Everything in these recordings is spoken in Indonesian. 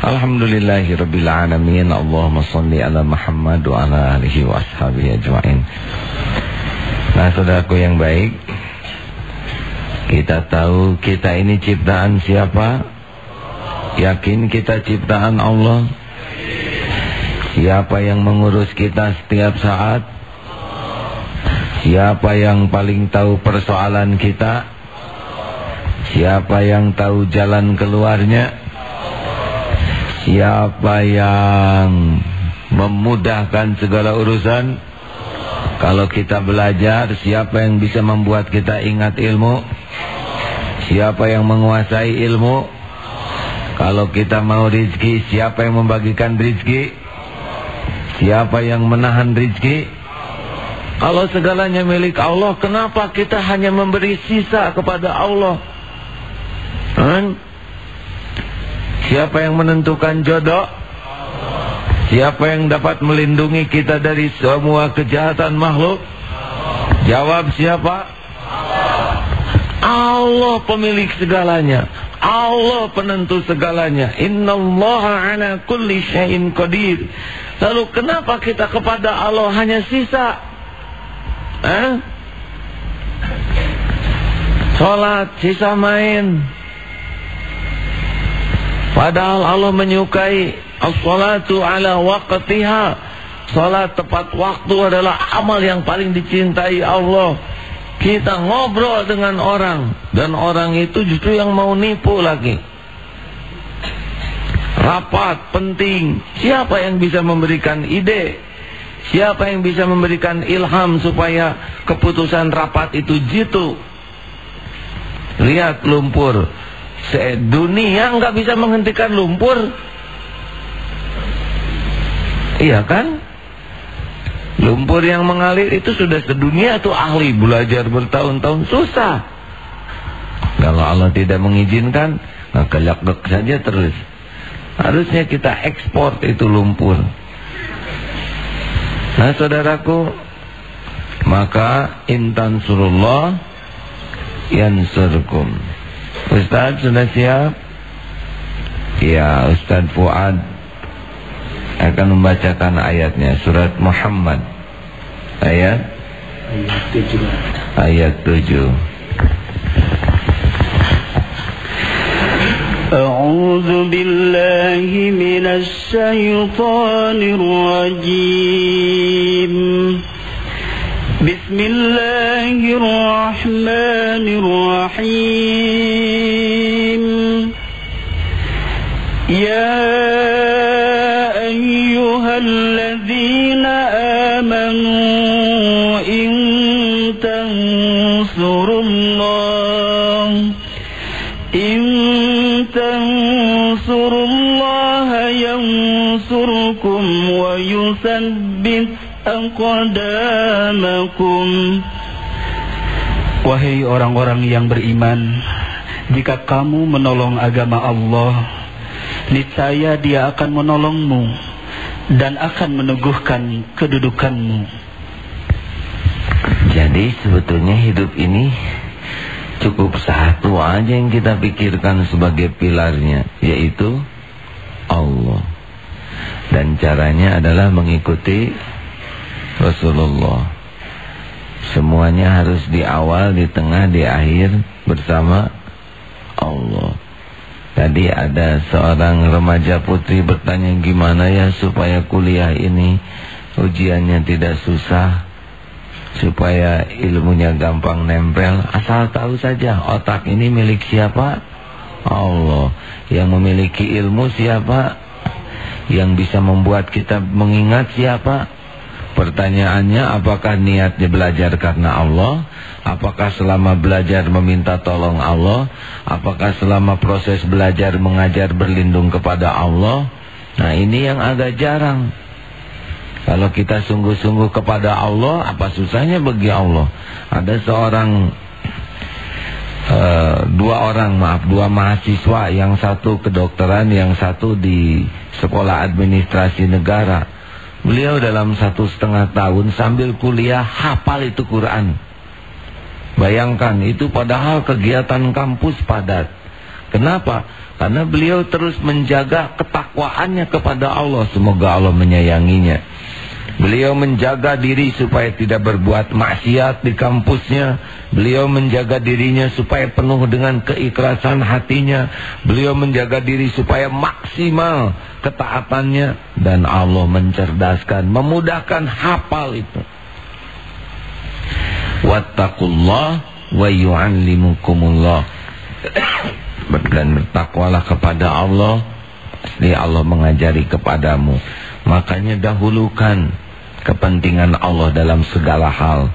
Alhamdulillahi Rabbil Alamin Allahumma salli ala Muhammad wa ala alihi wa ashabihi ajma'in Nah saudaraku yang baik Kita tahu kita ini ciptaan siapa? Yakin kita ciptaan Allah? Siapa yang mengurus kita setiap saat? Siapa yang paling tahu persoalan kita? Siapa yang tahu jalan keluarnya? Siapa yang memudahkan segala urusan? Kalau kita belajar, siapa yang bisa membuat kita ingat ilmu? Siapa yang menguasai ilmu? Kalau kita mau rizki, siapa yang membagikan rizki? Siapa yang menahan rizki? Kalau segalanya milik Allah, kenapa kita hanya memberi sisa kepada Allah? Hmm? Siapa yang menentukan jodoh? Siapa yang dapat melindungi kita dari semua kejahatan makhluk? Jawab siapa? Allah pemilik segalanya. Allah penentu segalanya. Innallaha ala kulli syai'in qadir. Lalu kenapa kita kepada Allah hanya sisa? Eh? Salat sisa main. Padahal Allah menyukai as-salatu ala waqtiha. Salat tepat waktu adalah amal yang paling dicintai Allah. Kita ngobrol dengan orang dan orang itu justru yang mau nipu lagi. Rapat penting. Siapa yang bisa memberikan ide? Siapa yang bisa memberikan ilham supaya keputusan rapat itu jitu? Lihat lumpur Dunia nggak bisa menghentikan lumpur. Iya kan? Lumpur yang mengalir itu sudah sedunia tuh ahli belajar bertahun-tahun susah. Kalau Allah tidak mengizinkan, maka gelak saja terus. Harusnya kita ekspor itu lumpur. Nah saudaraku, maka intan surullah yansurkum. Ustaz sudah siap? Ya Ustaz Fuad akan membacakan ayatnya. Surat Muhammad. Ayat? Ayat 7 ayat 7 A'udzu billahi minasy syaithanir rajim. Bismillahirrahmanirrahim. ينصركم ويثبت aqdamakum Wahai orang-orang yang beriman Jika kamu menolong agama Allah Niscaya dia akan menolongmu Dan akan meneguhkan kedudukanmu Jadi sebetulnya hidup ini Cukup satu aja yang kita pikirkan sebagai pilarnya Yaitu Allah Dan caranya adalah mengikuti Rasulullah. Semuanya harus di awal, di tengah, di akhir bersama Allah. Tadi ada seorang remaja putri bertanya gimana ya supaya kuliah ini ujiannya tidak susah? Supaya ilmunya gampang nempel? Asal tahu saja otak ini milik siapa? Allah. Yang memiliki ilmu siapa? Yang bisa membuat kita mengingat siapa? Pertanyaannya apakah niatnya belajar karena Allah? Apakah selama belajar meminta tolong Allah? Apakah selama proses belajar mengajar berlindung kepada Allah? Nah ini yang agak jarang. Kalau kita sungguh-sungguh kepada Allah, apa susahnya bagi Allah? Ada seorang, uh, dua orang maaf, dua mahasiswa, yang satu kedokteran, yang satu di sekolah administrasi negara. Beliau dalam satu setengah tahun sambil kuliah hafal itu Quran. Bayangkan itu padahal kegiatan kampus padat. Kenapa? Karena beliau terus menjaga ketakwaannya kepada Allah. Semoga Allah menyayanginya. Beliau menjaga diri supaya tidak berbuat maksiat di kampusnya. Beliau menjaga dirinya supaya penuh dengan keikhlasan hatinya. Beliau menjaga diri supaya maksimal ketaatannya. Dan Allah mencerdaskan, memudahkan hafal itu. Wattaqullah wa yu'allimukumullah. Dan bertakwalah kepada Allah. Pasti Allah mengajari kepadamu. Makanya dahulukan kepentingan Allah dalam segala hal.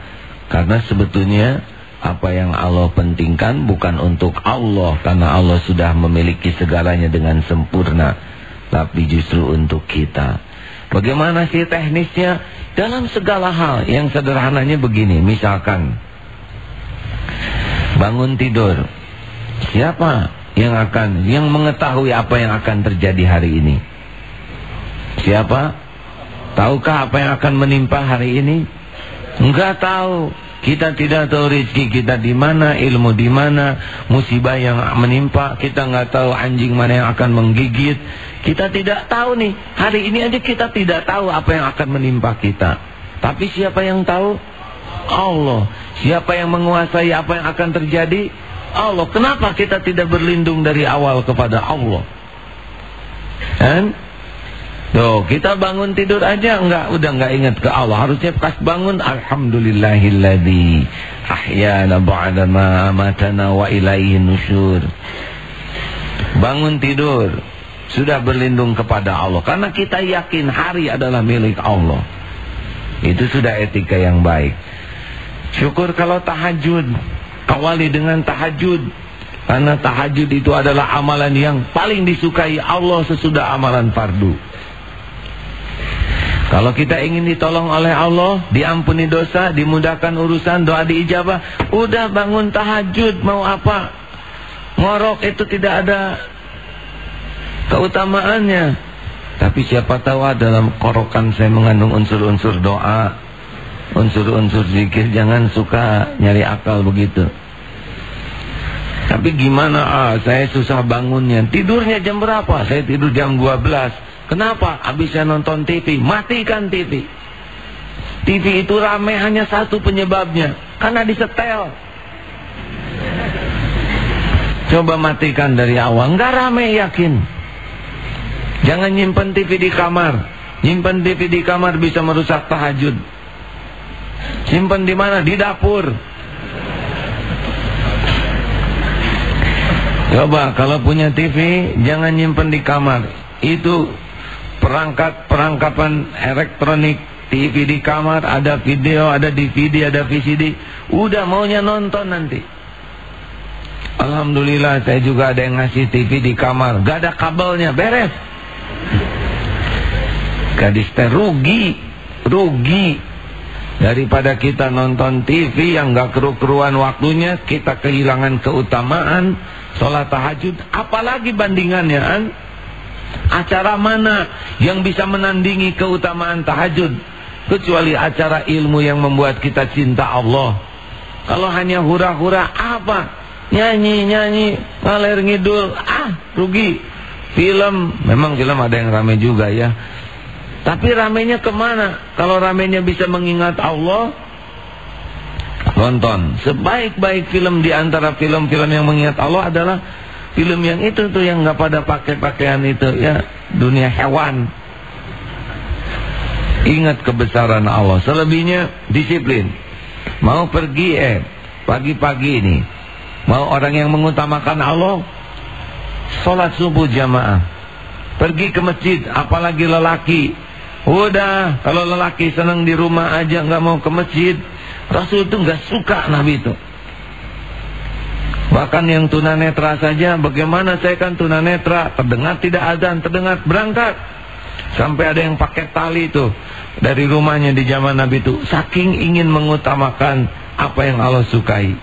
Karena sebetulnya apa yang Allah pentingkan bukan untuk Allah karena Allah sudah memiliki segalanya dengan sempurna. Tapi justru untuk kita. Bagaimana sih teknisnya? Dalam segala hal yang sederhananya begini. Misalkan bangun tidur. Siapa yang akan yang mengetahui apa yang akan terjadi hari ini? Siapa? Tahukah apa yang akan menimpa hari ini? Enggak tahu. Kita tidak tahu rezeki kita di mana, ilmu di mana, musibah yang menimpa, kita enggak tahu anjing mana yang akan menggigit. Kita tidak tahu nih, hari ini aja kita tidak tahu apa yang akan menimpa kita. Tapi siapa yang tahu? Allah. Siapa yang menguasai apa yang akan terjadi? Allah. Kenapa kita tidak berlindung dari awal kepada Allah? Dan Tuh, kita bangun tidur aja enggak udah enggak ingat ke Allah. Harusnya pas bangun alhamdulillahilladzi ahyana ba'da ma amatana wa ilaihi nusyur. Bangun tidur sudah berlindung kepada Allah karena kita yakin hari adalah milik Allah. Itu sudah etika yang baik. Syukur kalau tahajud, awali dengan tahajud. Karena tahajud itu adalah amalan yang paling disukai Allah sesudah amalan fardu. Kalau kita ingin ditolong oleh Allah, diampuni dosa, dimudahkan urusan, doa diijabah, udah bangun tahajud, mau apa? Ngorok itu tidak ada keutamaannya. Tapi siapa tahu dalam korokan saya mengandung unsur-unsur doa, unsur-unsur zikir, jangan suka nyari akal begitu. Tapi gimana ah, saya susah bangunnya. Tidurnya jam berapa? Saya tidur jam 12. Kenapa? Habis saya nonton TV, matikan TV. TV itu rame hanya satu penyebabnya, karena disetel. Coba matikan dari awal, enggak rame yakin. Jangan nyimpen TV di kamar. Nyimpen TV di kamar bisa merusak tahajud. Simpen di mana? Di dapur. Coba kalau punya TV jangan nyimpen di kamar. Itu perangkat perangkapan elektronik TV di kamar ada video ada DVD ada VCD udah maunya nonton nanti. Alhamdulillah saya juga ada yang ngasih TV di kamar. Gak ada kabelnya beres. Gadis teh rugi rugi. Daripada kita nonton TV yang gak keru-keruan waktunya kita kehilangan keutamaan sholat tahajud. Apalagi bandingannya kan Acara mana yang bisa menandingi keutamaan tahajud kecuali acara ilmu yang membuat kita cinta Allah. Kalau hanya hura-hura apa? Nyanyi-nyanyi, ngalir ngidul, ah rugi. Film, memang film ada yang rame juga ya. Tapi ramenya ke mana? Kalau ramenya bisa mengingat Allah, nonton. Sebaik-baik film di antara film-film yang mengingat Allah adalah Film yang itu tuh yang nggak pada pakai pakaian itu ya dunia hewan. Ingat kebesaran Allah. Selebihnya disiplin. Mau pergi eh pagi-pagi ini. Mau orang yang mengutamakan Allah Sholat subuh jamaah Pergi ke masjid Apalagi lelaki Udah kalau lelaki senang di rumah aja nggak mau ke masjid Rasul itu nggak suka Nabi itu Bahkan yang tunanetra saja bagaimana saya kan tunanetra? Terdengar tidak azan, terdengar berangkat. Sampai ada yang pakai tali itu dari rumahnya di zaman Nabi itu. Saking ingin mengutamakan apa yang Allah sukai.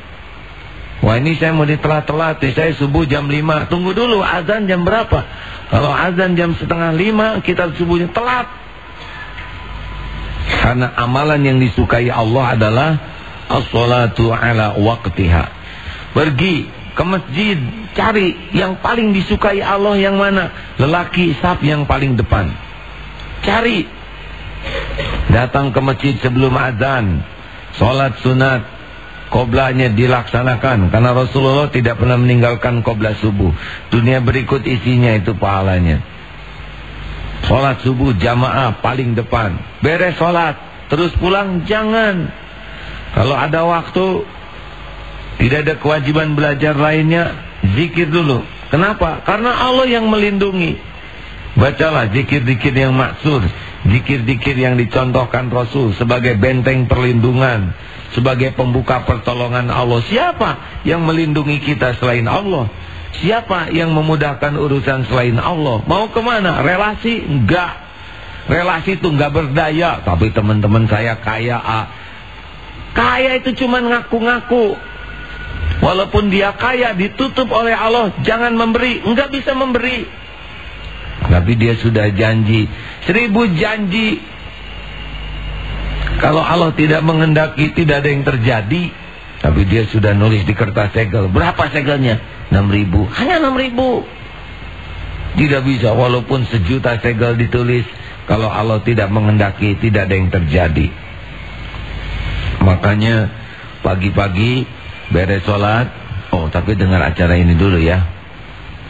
Wah ini saya mau ditelat-telat Saya subuh jam 5 Tunggu dulu azan jam berapa? Kalau azan jam setengah 5 Kita subuhnya telat. Karena amalan yang disukai Allah adalah As-salatu ala waqtiha Pergi ke masjid cari yang paling disukai Allah yang mana? Lelaki saf yang paling depan. Cari. Datang ke masjid sebelum azan. Sholat sunat. Qoblanya dilaksanakan. Karena Rasulullah tidak pernah meninggalkan qoblah subuh. Dunia berikut isinya itu pahalanya. Sholat subuh jamaah paling depan. Beres sholat. Terus pulang jangan. Kalau ada waktu tidak ada kewajiban belajar lainnya, zikir dulu. Kenapa? Karena Allah yang melindungi. Bacalah zikir-zikir yang maksud, zikir-zikir yang dicontohkan Rasul sebagai benteng perlindungan, sebagai pembuka pertolongan Allah. Siapa yang melindungi kita selain Allah? Siapa yang memudahkan urusan selain Allah? Mau ke mana? Relasi? Enggak. Relasi itu enggak berdaya. Tapi teman-teman saya kaya. Ah. Kaya itu cuma ngaku-ngaku. Walaupun dia kaya ditutup oleh Allah, jangan memberi, enggak bisa memberi. Tapi dia sudah janji, seribu janji. Kalau Allah tidak mengendaki, tidak ada yang terjadi. Tapi dia sudah nulis di kertas segel. Berapa segelnya? Enam ribu. Hanya enam ribu. Tidak bisa, walaupun sejuta segel ditulis. Kalau Allah tidak mengendaki, tidak ada yang terjadi. Makanya pagi-pagi beres sholat. Oh tapi dengar acara ini dulu ya.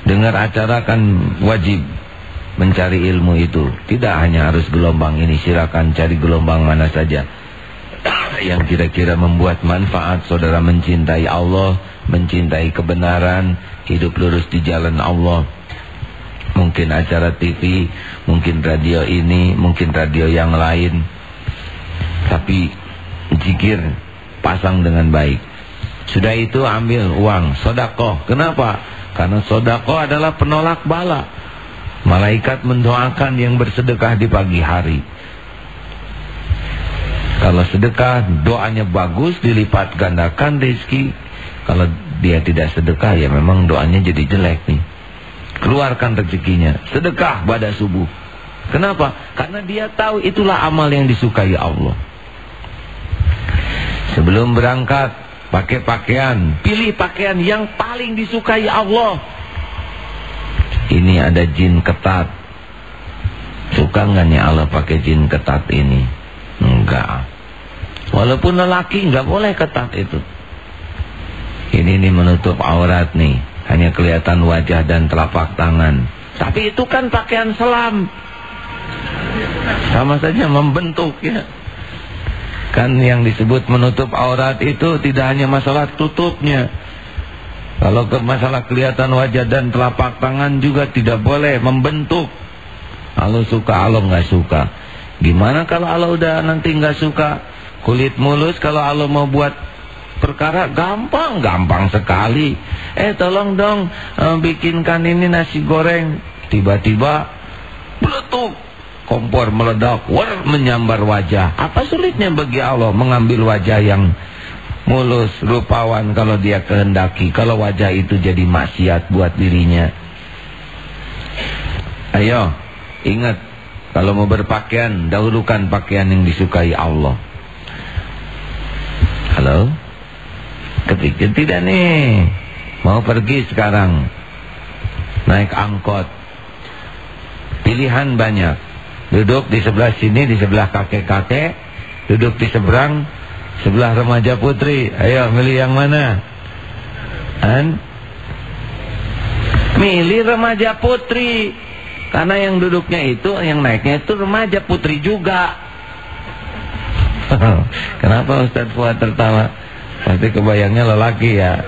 Dengar acara kan wajib mencari ilmu itu. Tidak hanya harus gelombang ini silakan cari gelombang mana saja. Yang kira-kira membuat manfaat saudara mencintai Allah mencintai kebenaran hidup lurus di jalan Allah. Mungkin acara TV mungkin radio ini mungkin radio yang lain. Tapi zikir pasang dengan baik sudah itu ambil uang sodakoh. Kenapa? Karena sodakoh adalah penolak bala. Malaikat mendoakan yang bersedekah di pagi hari. Kalau sedekah doanya bagus dilipat gandakan rezeki. Kalau dia tidak sedekah ya memang doanya jadi jelek nih. Keluarkan rezekinya. Sedekah pada subuh. Kenapa? Karena dia tahu itulah amal yang disukai Allah. Sebelum berangkat Pakai pakaian, pilih pakaian yang paling disukai Allah. Ini ada jin ketat. Suka nggak nih Allah pakai jin ketat ini? Enggak. Walaupun lelaki nggak boleh ketat itu. Ini nih menutup aurat nih, hanya kelihatan wajah dan telapak tangan. Tapi itu kan pakaian selam. Sama saja membentuk ya. Kan yang disebut menutup aurat itu tidak hanya masalah tutupnya. Kalau ke masalah kelihatan wajah dan telapak tangan juga tidak boleh membentuk. Allah suka, Allah nggak suka. Gimana kalau Allah udah nanti nggak suka? Kulit mulus kalau Allah mau buat perkara gampang, gampang sekali. Eh tolong dong eh, bikinkan ini nasi goreng. Tiba-tiba beletuk kompor meledak, war menyambar wajah. Apa sulitnya bagi Allah mengambil wajah yang mulus, rupawan kalau dia kehendaki. Kalau wajah itu jadi maksiat buat dirinya. Ayo, ingat. Kalau mau berpakaian, dahulukan pakaian yang disukai Allah. Halo? Kepikir tidak nih. Mau pergi sekarang. Naik angkot. Pilihan banyak Duduk di sebelah sini, di sebelah kakek-kakek. Duduk di seberang, sebelah remaja putri. Ayo, milih yang mana? An? Milih remaja putri. Karena yang duduknya itu, yang naiknya itu remaja putri juga. Kenapa Ustaz Fuad tertawa? Pasti kebayangnya lelaki ya.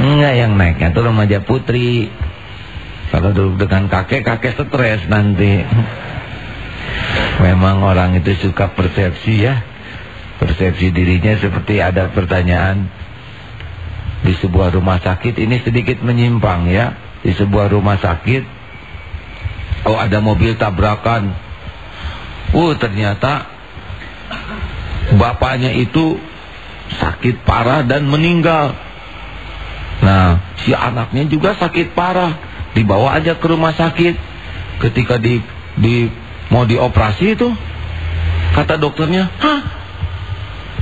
Enggak, yang naiknya itu remaja putri. Kalau duduk dengan kakek, kakek stres nanti. Memang orang itu suka persepsi ya. Persepsi dirinya seperti ada pertanyaan. Di sebuah rumah sakit Ini sedikit menyimpang ya. Di sebuah rumah sakit Oh ada mobil tabrakan. Oh ternyata Bapaknya itu Sakit parah dan meninggal. Nah si anaknya juga sakit parah. Dibawa aja ke rumah sakit. Ketika di, di mau dioperasi itu kata dokternya hah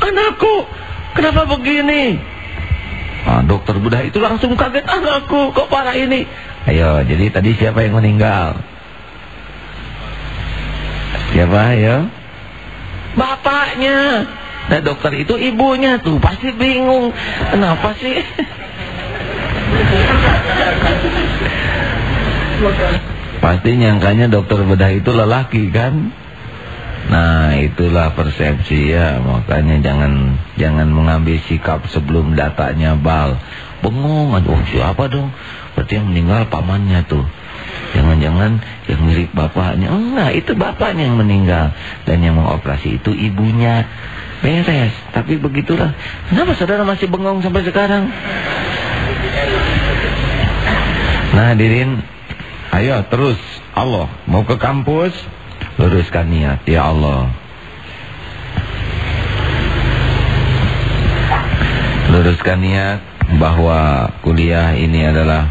anakku kenapa begini Nah, dokter bedah itu langsung kaget anakku kok parah ini. Ayo, jadi tadi siapa yang meninggal? Siapa ya? Bapaknya. Nah dokter itu ibunya tuh pasti bingung. Kenapa sih? Pasti nyangkanya dokter bedah itu lelaki kan? Nah itulah persepsi ya. Makanya jangan jangan mengambil sikap sebelum datanya bal. Bengong Oh siapa dong? Berarti yang meninggal pamannya tuh. Jangan-jangan yang mirip bapaknya. Enggak itu bapaknya yang meninggal. Dan yang mengoperasi itu ibunya. Beres. Tapi begitulah. Kenapa saudara masih bengong sampai sekarang? Nah hadirin Ayo terus. Allah mau ke kampus? Luruskan niat Ya Allah. Luruskan niat Bahwa kuliah ini adalah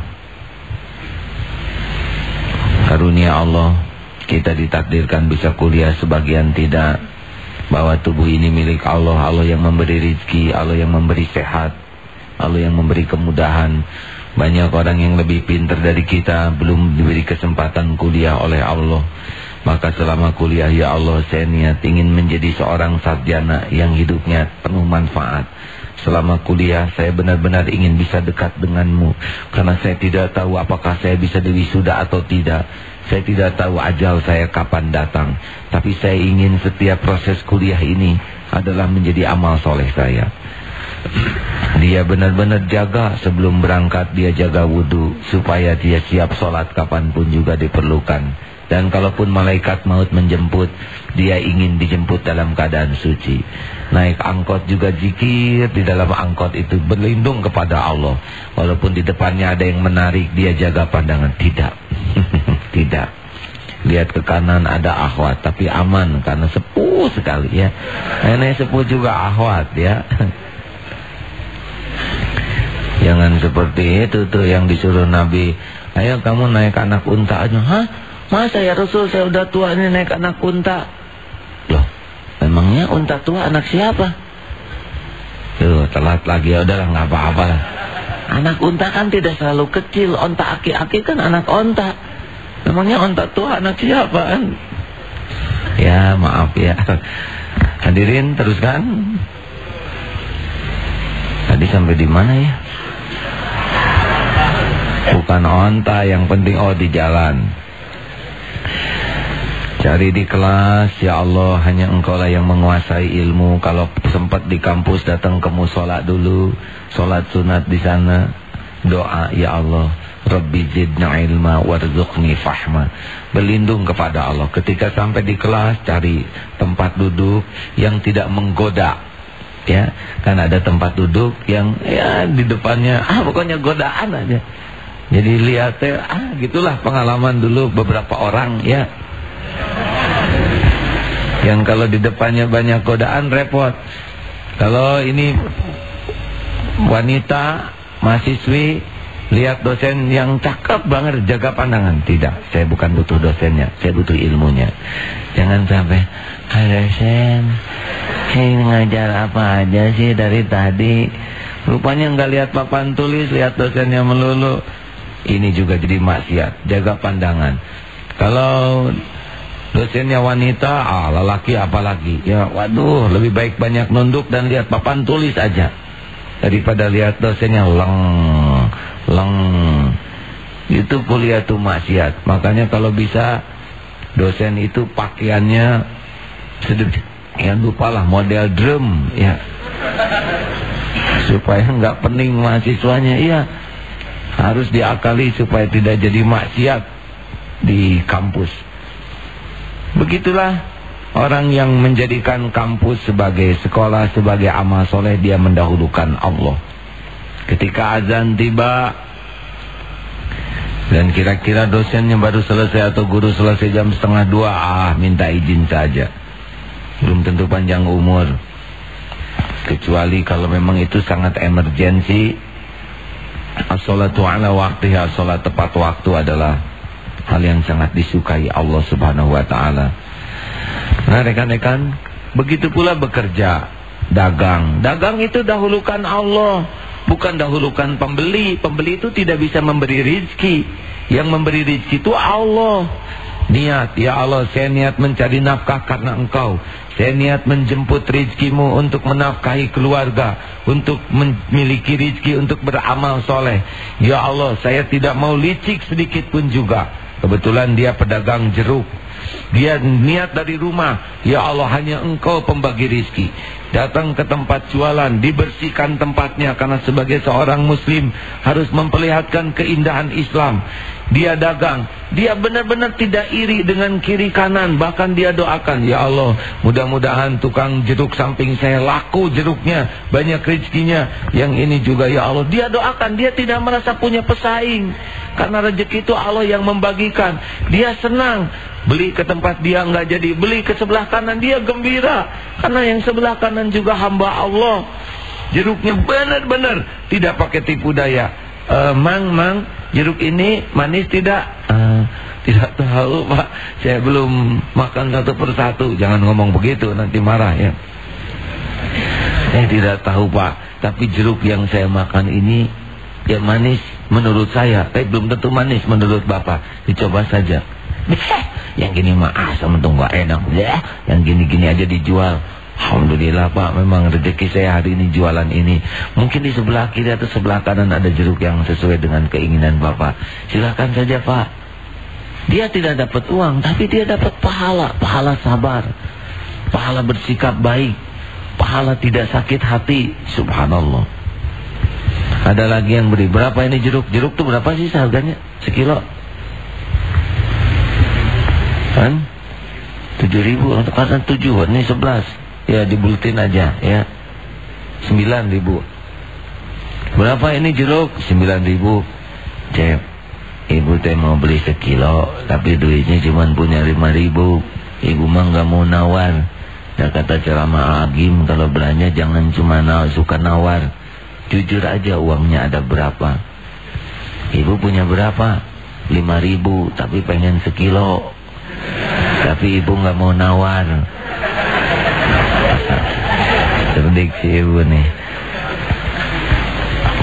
Karunia Allah. Kita ditakdirkan bisa kuliah Sebagian tidak. Bahwa tubuh ini milik Allah. Allah yang memberi rizki Allah yang memberi sehat Allah yang memberi kemudahan Banyak orang yang lebih pintar dari kita Belum diberi kesempatan kuliah oleh Allah maka selama kuliah ya Allah saya niat ingin menjadi seorang sarjana yang hidupnya penuh manfaat. Selama kuliah saya benar-benar ingin bisa dekat denganmu. Karena saya tidak tahu apakah saya bisa diwisuda atau tidak. Saya tidak tahu ajal saya kapan datang. Tapi saya ingin setiap proses kuliah ini adalah menjadi amal soleh saya. Dia benar-benar jaga sebelum berangkat dia jaga wudhu. Supaya dia siap sholat kapan pun juga diperlukan. Dan kalaupun malaikat maut menjemput, dia ingin dijemput dalam keadaan suci. Naik angkot juga zikir di dalam angkot itu berlindung kepada Allah. Walaupun di depannya ada yang menarik, dia jaga pandangan. Tidak. Tidak. Lihat ke kanan ada akhwat, tapi aman karena sepuh sekali ya. Nenek sepuh juga akhwat ya. Jangan seperti itu tuh yang disuruh Nabi. Ayo kamu naik anak unta aja. Hah? Masa ya Rasul saya udah tua ini naik anak unta. Loh, memangnya unta tua anak siapa? Tuh, telat lagi ya udahlah nggak apa-apa Anak unta kan tidak selalu kecil, onta aki-aki kan anak onta. Memangnya onta tua anak siapa? Ya, maaf ya. Hadirin teruskan. Tadi sampai di mana ya? Bukan onta, yang penting oh di jalan. Cari di kelas, ya Allah hanya engkau lah yang menguasai ilmu. Kalau sempat di kampus datang ke musola dulu, sholat sunat di sana. Doa, ya Allah, Rabbi zidna ilma warzuqni fahma. Berlindung kepada Allah. Ketika sampai di kelas, cari tempat duduk yang tidak menggoda. Ya, kan ada tempat duduk yang ya di depannya, ah pokoknya godaan aja. Jadi lihatnya, ah gitulah pengalaman dulu beberapa orang ya yang kalau di depannya banyak godaan repot. Kalau ini wanita mahasiswi lihat dosen yang cakep banget jaga pandangan. Tidak, saya bukan butuh dosennya, saya butuh ilmunya. Jangan sampai, "Hai dosen, ini ngajar apa aja sih dari tadi?" Rupanya nggak lihat papan tulis, lihat dosennya melulu. Ini juga jadi maksiat, jaga pandangan. Kalau dosennya wanita, ah lelaki apalagi. Ya waduh, lebih baik banyak nunduk dan lihat papan tulis aja. Daripada lihat dosennya leng, leng. Itu kuliah tuh maksiat. Makanya kalau bisa dosen itu pakaiannya sedikit. Ya lupalah model drum ya. Supaya nggak pening mahasiswanya. Iya. Harus diakali supaya tidak jadi maksiat di kampus. Begitulah orang yang menjadikan kampus sebagai sekolah, sebagai amal soleh, dia mendahulukan Allah. Ketika azan tiba, dan kira-kira dosennya baru selesai atau guru selesai jam setengah dua, ah minta izin saja. Belum tentu panjang umur. Kecuali kalau memang itu sangat emergensi, as-salatu ala waktiha, salat tepat waktu adalah hal yang sangat disukai Allah Subhanahu wa taala. Nah, rekan-rekan, begitu pula bekerja, dagang. Dagang itu dahulukan Allah. Bukan dahulukan pembeli. Pembeli itu tidak bisa memberi rizki. Yang memberi rizki itu Allah. Niat, ya Allah saya niat mencari nafkah karena engkau. Saya niat menjemput rizkimu untuk menafkahi keluarga. Untuk memiliki rizki untuk beramal soleh. Ya Allah saya tidak mau licik sedikit pun juga. Kebetulan dia pedagang jeruk. Dia niat dari rumah. Ya Allah hanya engkau pembagi rizki. Datang ke tempat jualan. Dibersihkan tempatnya. Karena sebagai seorang muslim. Harus memperlihatkan keindahan Islam. Dia dagang. Dia benar-benar tidak iri dengan kiri kanan. Bahkan dia doakan. Ya Allah mudah-mudahan tukang jeruk samping saya laku jeruknya. Banyak rezekinya. Yang ini juga ya Allah. Dia doakan. Dia tidak merasa punya pesaing. Karena rezeki itu Allah yang membagikan. Dia senang. Beli ke tempat dia nggak jadi. Beli ke sebelah kanan dia gembira. Karena yang sebelah kanan juga hamba Allah. Jeruknya benar-benar tidak pakai tipu daya. Uh, mang, mang, jeruk ini manis tidak? Uh, tidak tahu pak, saya belum makan satu persatu. Jangan ngomong begitu, nanti marah ya. Saya tidak tahu pak, tapi jeruk yang saya makan ini ya manis menurut saya. Tapi belum tentu manis menurut bapak. Dicoba saja. Yang gini mah asam itu nggak enak. Yang gini-gini aja dijual. Alhamdulillah Pak memang rezeki saya hari ini jualan ini Mungkin di sebelah kiri atau sebelah kanan ada jeruk yang sesuai dengan keinginan Bapak Silahkan saja Pak Dia tidak dapat uang tapi dia dapat pahala Pahala sabar Pahala bersikap baik Pahala tidak sakit hati Subhanallah Ada lagi yang beri Berapa ini jeruk? Jeruk itu berapa sih harganya? Sekilo? Kan? Tujuh ribu Untuk kata tujuh Ini sebelas. Ya dibulletin aja ya. 9 ribu. Berapa ini jeruk? 9 ribu. Cep Ibu teh mau beli sekilo Tapi duitnya cuma punya 5 ribu. Ibu mah gak mau nawar. Dan kata ceramah Agim Kalau belanja jangan cuma nawar, suka nawar. Jujur aja uangnya ada berapa. Ibu punya berapa? 5 ribu Tapi pengen sekilo Tapi ibu gak mau nawar cerdik si ibu nih.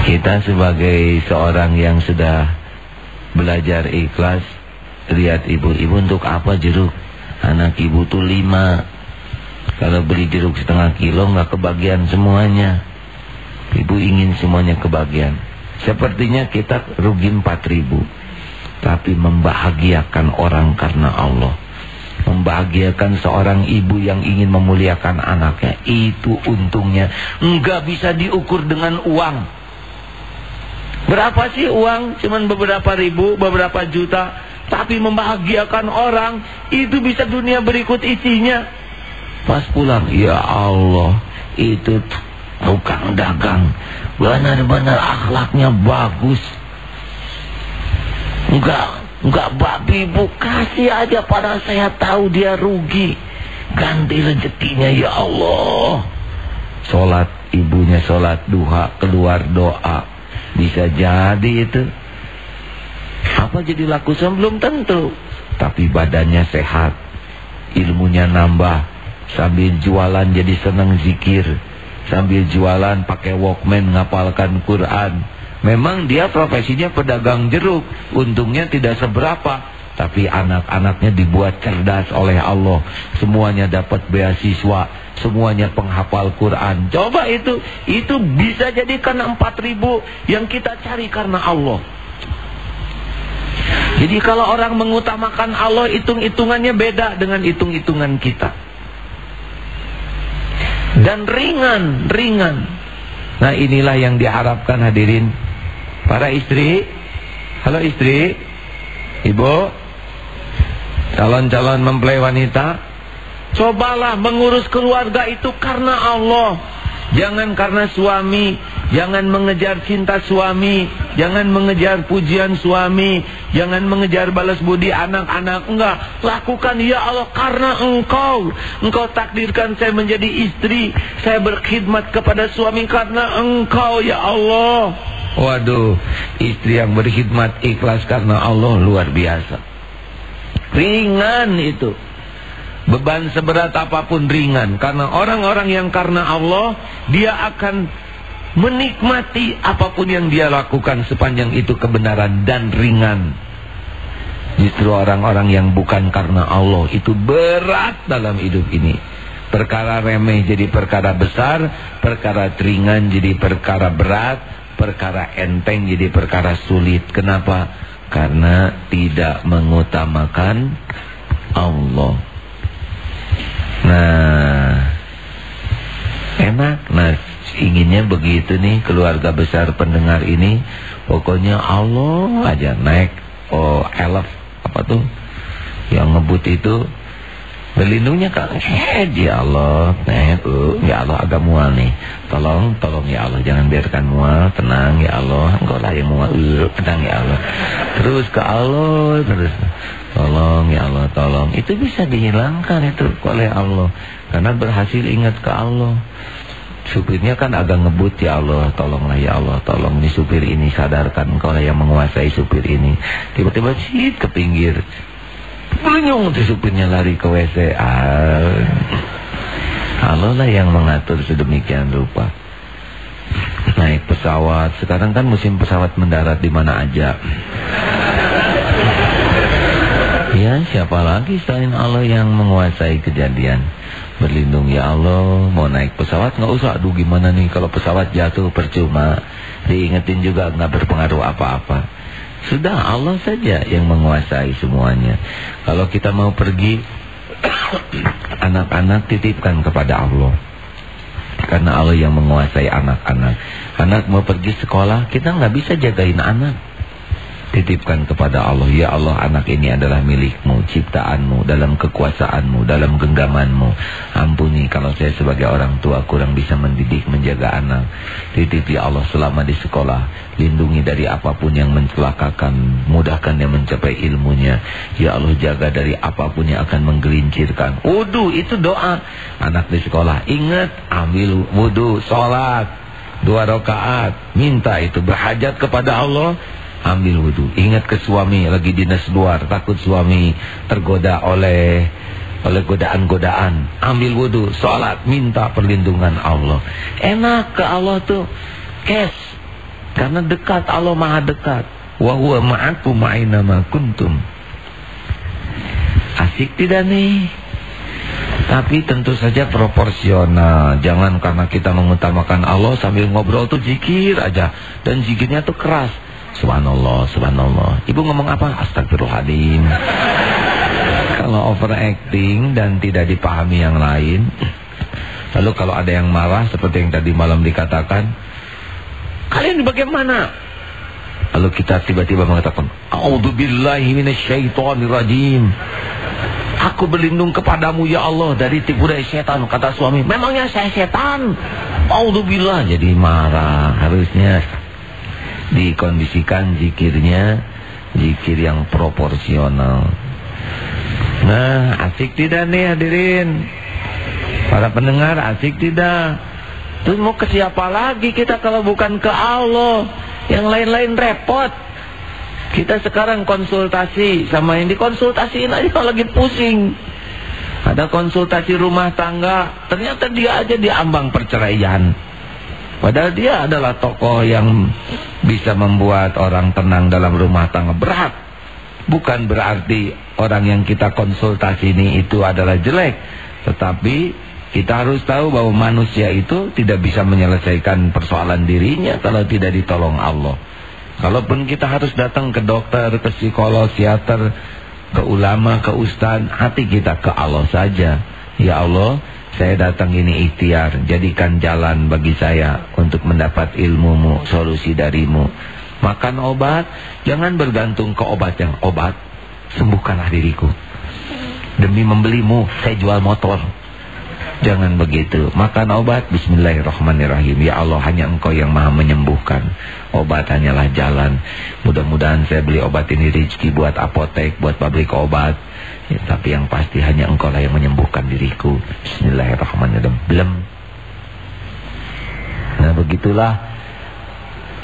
Kita sebagai seorang yang sudah belajar ikhlas lihat ibu-ibu untuk apa jeruk? Anak ibu tuh lima. Kalau beli jeruk setengah kilo nggak kebagian semuanya. Ibu ingin semuanya kebagian. Sepertinya kita rugi empat ribu tapi membahagiakan orang karena Allah. Membahagiakan seorang ibu yang ingin memuliakan anaknya. Itu untungnya. Enggak bisa diukur dengan uang. Berapa sih uang? Cuman beberapa ribu beberapa juta. Tapi membahagiakan orang itu bisa dunia berikut isinya. Pas pulang ya Allah itu tukang dagang. Benar-benar akhlaknya bagus enggak Enggak babi bu kasih aja pada saya tahu dia rugi. Ganti rezekinya ya Allah. Sholat ibunya sholat duha keluar doa. Bisa jadi itu. Apa jadi laku sebelum tentu. Tapi badannya sehat. Ilmunya nambah. Sambil jualan jadi senang zikir. Sambil jualan pakai walkman ngapalkan Quran Memang dia profesinya pedagang jeruk. Untungnya tidak seberapa. Tapi anak-anaknya dibuat cerdas oleh Allah. Semuanya dapat beasiswa. Semuanya penghafal Quran. Coba itu. Itu bisa jadi karena 4 ribu yang kita cari karena Allah. Jadi kalau orang mengutamakan Allah, hitung-hitungannya beda dengan hitung-hitungan kita. Dan ringan, ringan. Nah inilah yang diharapkan hadirin Para istri. Halo istri. Ibu. Calon-calon mempelai wanita. Cobalah mengurus keluarga itu karena Allah. Jangan karena suami. Jangan mengejar cinta suami. Jangan mengejar pujian suami. Jangan mengejar balas budi anak-anak. Enggak. Lakukan ya Allah karena engkau. Engkau takdirkan saya menjadi istri. Saya berkhidmat kepada suami karena engkau ya Allah Waduh, istri yang berkhidmat ikhlas karena Allah luar biasa. Ringan itu. Beban seberat apa pun ringan. Karena orang-orang yang karena Allah, dia akan Menikmati apa pun yang dia lakukan sepanjang itu kebenaran dan ringan. Justru orang-orang yang bukan karena Allah itu berat dalam hidup ini. Perkara remeh jadi perkara besar, perkara ringan jadi perkara berat, perkara enteng jadi perkara sulit. Kenapa? Karena tidak mengutamakan Allah. Nah, enak. Nah, inginnya begitu nih keluarga besar pendengar ini. Pokoknya Allah aja naik oh elf apa tuh yang ngebut itu berlindungnya kan eh ya Allah. Eh uh, ya Allah agak mual nih. Tolong tolong ya Allah. Jangan biarkan mual. Tenang ya Allah. Engkau lah yang mual. Uh, tenang ya Allah. Terus ke Allah terus. Tolong ya Allah tolong. Itu bisa dihilangkan itu. Oleh Allah. Karena berhasil ingat ke Allah. Supirnya kan agak ngebut ya Allah. Tolonglah ya Allah tolong. Nih supir ini sadarkan engkau lah yang menguasai supir ini. Tiba-tiba sih ke pinggir Belenyong tuh supirnya lari ke WC ah. Allah lah yang mengatur sedemikian rupa. Naik pesawat. Sekarang kan musim pesawat mendarat di mana aja. Ya siapa lagi selain Allah yang menguasai kejadian? Berlindung ya Allah mau naik pesawat nggak usah. Aduh gimana nih kalau pesawat jatuh percuma? Diingetin juga nggak berpengaruh apa-apa sudah Allah saja yang menguasai semuanya. Kalau kita mau pergi anak-anak titipkan kepada Allah. Karena Allah yang menguasai anak-anak. Anak mau pergi sekolah kita nggak bisa jagain anak titipkan kepada Allah Ya Allah anak ini adalah milikmu Ciptaanmu dalam kekuasaanmu Dalam genggamanmu. Ampuni kalau saya sebagai orang tua kurang bisa mendidik Menjaga anak. Titip ya Allah selama di sekolah Lindungi dari apa pun yang mencelakakan Mudahkan yang mencapai ilmunya. Ya Allah jaga dari apa pun yang akan menggelincirkan. Wudhu itu doa. Anak di sekolah ingat ambil wudhu Sholat Dua rakaat Minta itu berhajat kepada Allah ambil wudhu. Ingat ke suami lagi dinas luar, takut suami tergoda oleh oleh godaan-godaan. Ambil wudhu, sholat, minta perlindungan Allah. Enak ke Allah tuh, kes. Karena dekat, Allah maha dekat. Wa huwa ma'akum ma'ina ma kuntum. Asik tidak nih? Tapi tentu saja proporsional. Jangan karena kita mengutamakan Allah sambil ngobrol tuh zikir aja. Dan zikirnya tuh keras. Subhanallah, subhanallah. Ibu ngomong apa? Astagfirullahaladzim. kalau overacting dan tidak dipahami yang lain. Lalu kalau ada yang marah seperti yang tadi malam dikatakan. Kalian bagaimana? Lalu kita tiba-tiba mengatakan. A'udzubillahi minasyaitonirrajim. Aku berlindung kepadamu ya Allah dari tipu daya setan. Kata suami, memangnya saya setan? A'udzubillah. Jadi marah harusnya dikondisikan zikirnya zikir yang proporsional. Nah, asik tidak nih hadirin? Para pendengar asik tidak? Terus mau ke siapa lagi kita kalau bukan ke Allah? Yang lain-lain repot. Kita sekarang konsultasi sama yang dikonsultasiin aja kalau lagi pusing. Ada konsultasi rumah tangga, ternyata dia aja diambang perceraian. Padahal dia adalah tokoh yang bisa membuat orang tenang dalam rumah tangga. Berat. Bukan berarti orang yang kita konsultasi ini itu adalah jelek. Tetapi kita harus tahu bahwa manusia itu tidak bisa menyelesaikan persoalan dirinya kalau tidak ditolong Allah. Kalaupun kita harus datang ke dokter, ke psikolog, psikiater, ke ulama, ke ustaz, hati kita ke Allah saja. Ya Allah, saya datang ini ikhtiar, jadikan jalan bagi saya untuk mendapat ilmumu, solusi darimu. Makan obat, jangan bergantung ke obat yang obat. Sembuhkanlah diriku. Demi membelimu, saya jual motor. Jangan begitu. Makan obat, bismillahirrahmanirrahim. Ya Allah, hanya engkau yang maha menyembuhkan. Obat hanyalah jalan. Mudah-mudahan saya beli obat ini rezeki buat apotek, buat pabrik obat. Ya, tapi yang pasti hanya engkau lah yang menyembuhkan diriku. Bismillahirrahmanirrahim. Belum. Nah begitulah.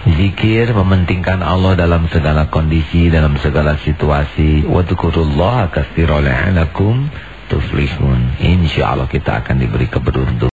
Zikir mementingkan Allah dalam segala kondisi, dalam segala situasi. Wadzukurullaha katsiran la'alakum tuflihun. Insyaallah kita akan diberi keberuntungan.